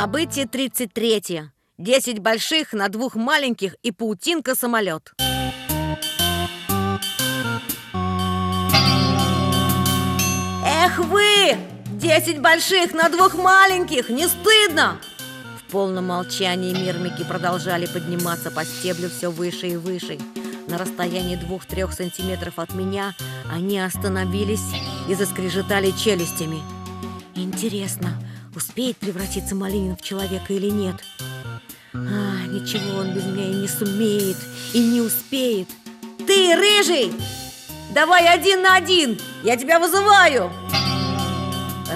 Событие 33. Десять больших на двух маленьких и паутинка-самолет. Эх вы! Десять больших на двух маленьких! Не стыдно! В полном молчании мирмики продолжали подниматься по стеблю все выше и выше. На расстоянии двух-трех сантиметров от меня они остановились и заскрежетали челюстями. Интересно, успеет превратиться Малинин в человека или нет? А, ничего он без меня и не сумеет, и не успеет. Ты, рыжий! Давай один на один! Я тебя вызываю!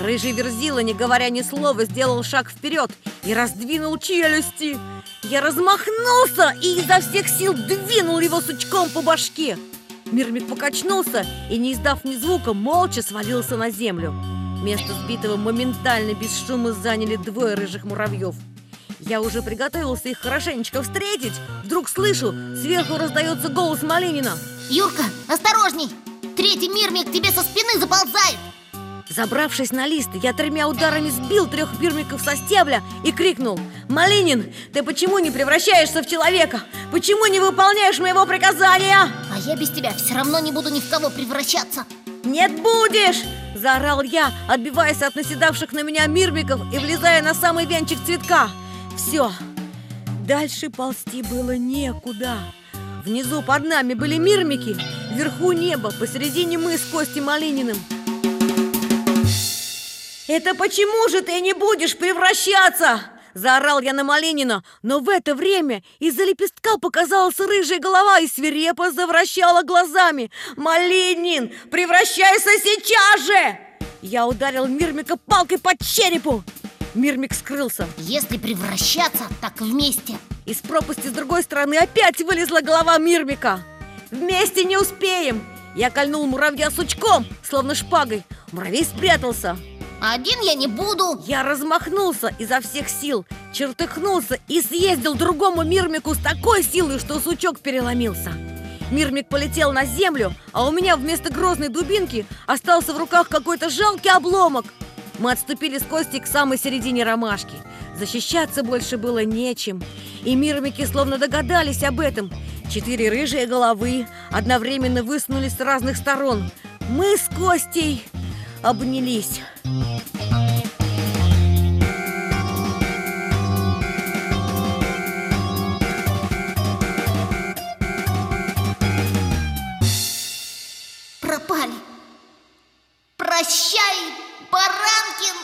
Рыжий Верзила, не говоря ни слова, сделал шаг вперед и раздвинул челюсти. Я размахнулся и изо всех сил двинул его сучком по башке. Мирмик покачнулся и, не издав ни звука, молча свалился на землю. Место сбитого моментально без шума заняли двое рыжих муравьев. Я уже приготовился их хорошенечко встретить. Вдруг слышу, сверху раздается голос Малинина. Юрка, осторожней! Третий мирмик тебе со спины заползает! Забравшись на лист, я тремя ударами сбил трех мирмиков со стебля и крикнул «Малинин, ты почему не превращаешься в человека? Почему не выполняешь моего приказания?» А я без тебя все равно не буду ни в кого превращаться «Нет, будешь!» – заорал я, отбиваясь от наседавших на меня мирмиков и влезая на самый венчик цветка. Все, дальше ползти было некуда. Внизу под нами были мирмики, вверху небо, посередине мы с Костей Малининым. «Это почему же ты не будешь превращаться?» Заорал я на Малинина, но в это время из-за лепестка показалась рыжая голова и свирепо завращала глазами. «Малинин, превращайся сейчас же!» Я ударил Мирмика палкой по черепу. Мирмик скрылся. Если превращаться, так вместе Из пропасти с другой стороны опять вылезла голова Мирмика. Вместе не успеем. Я кольнул муравья сучком, словно шпагой. Муравей спрятался. Один я не буду Я размахнулся изо всех сил, чертыхнулся и съездил другому Мирмику с такой силой, что сучок переломился. Мирмик полетел на землю, а у меня вместо грозной дубинки остался в руках какой-то жалкий обломок. Мы отступили с Костей к самой середине ромашки. Защищаться больше было нечем. И мирмики словно догадались об этом. Четыре рыжие головы одновременно высунулись с разных сторон. Мы с Костей обнялись. Пропали Прощай, Баранкин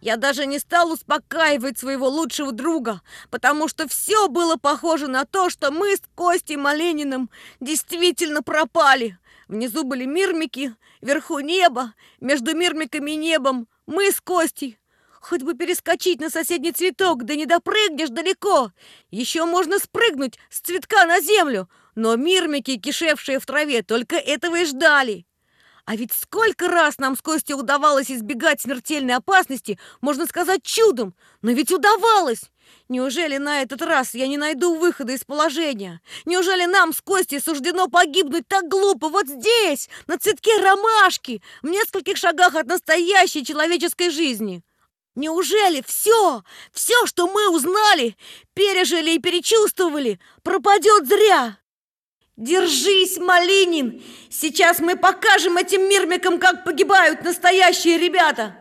Я даже не стал успокаивать своего лучшего друга, потому что все было похоже на то, что мы с Костей Малениным действительно пропали. Внизу были мирмики, вверху небо, между мирмиками и небом мы с Костей. Хоть бы перескочить на соседний цветок, да не допрыгнешь далеко. Еще можно спрыгнуть с цветка на землю, но мирмики, кишевшие в траве, только этого и ждали. А ведь сколько раз нам с Костей удавалось избегать смертельной опасности, можно сказать, чудом, но ведь удавалось. Неужели на этот раз я не найду выхода из положения? Неужели нам с Костей суждено погибнуть так глупо вот здесь, на цветке ромашки, в нескольких шагах от настоящей человеческой жизни? Неужели все, все, что мы узнали, пережили и перечувствовали, пропадет зря? Держись, Малинин! Сейчас мы покажем этим мирмикам, как погибают настоящие ребята!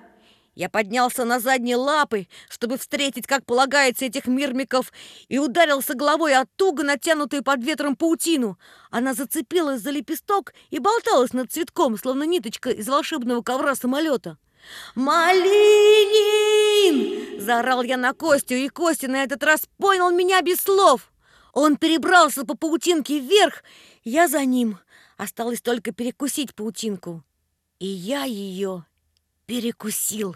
Я поднялся на задние лапы, чтобы встретить, как полагается, этих мирмиков, и ударился головой о туго натянутую под ветром паутину. Она зацепилась за лепесток и болталась над цветком, словно ниточка из волшебного ковра самолета. «Малинин!» – заорал я на Костю, и Костя на этот раз понял меня без слов. Он перебрался по паутинке вверх, я за ним. Осталось только перекусить паутинку. И я ее перекусил.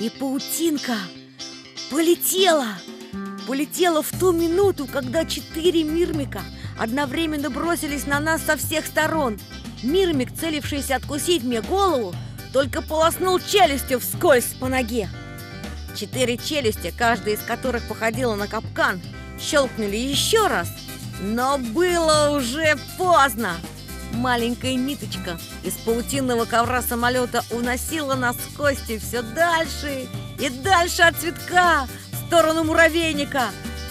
И паутинка полетела. Полетела в ту минуту, когда четыре мирмика одновременно бросились на нас со всех сторон. Мирмик, целившийся откусить мне голову, только полоснул челюстью вскользь по ноге. Четыре челюсти, каждая из которых походила на капкан, щелкнули еще раз, но было уже поздно. Маленькая ниточка из паутинного ковра самолета уносила нас с Костей все дальше и дальше от цветка в сторону муравейника.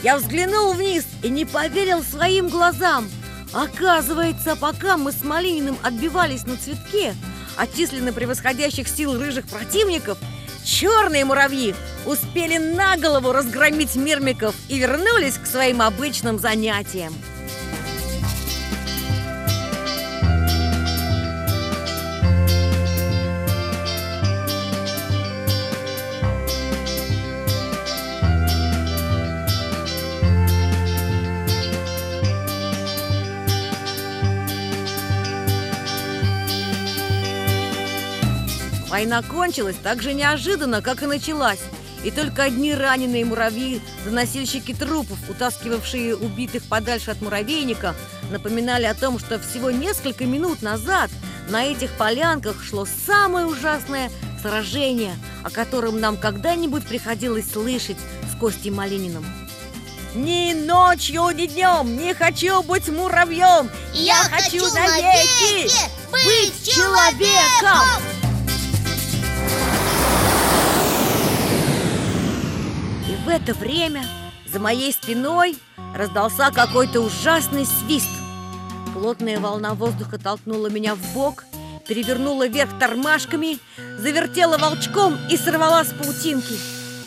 Я взглянул вниз и не поверил своим глазам. Оказывается, пока мы с Малининым отбивались на цветке от численно превосходящих сил рыжих противников, черные муравьи успели на голову разгромить мирмиков и вернулись к своим обычным занятиям. Война кончилась так же неожиданно, как и началась. И только одни раненые муравьи, заносильщики трупов, утаскивавшие убитых подальше от муравейника, напоминали о том, что всего несколько минут назад на этих полянках шло самое ужасное сражение, о котором нам когда-нибудь приходилось слышать с Костей Малининым. Ни ночью, ни днем не хочу быть муравьем! Я, хочу навеки быть человеком! И это время за моей спиной раздался какой-то ужасный свист. Плотная волна воздуха толкнула меня в бок, перевернула вверх тормашками, завертела волчком и сорвала с паутинки.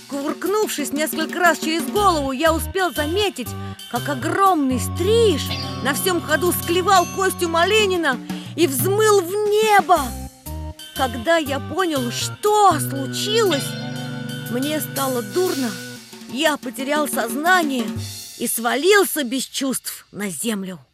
Кувыркнувшись несколько раз через голову, я успел заметить, как огромный стриж на всем ходу склевал Костю Маленина и взмыл в небо. Когда я понял, что случилось, мне стало дурно, я потерял сознание и свалился без чувств на землю.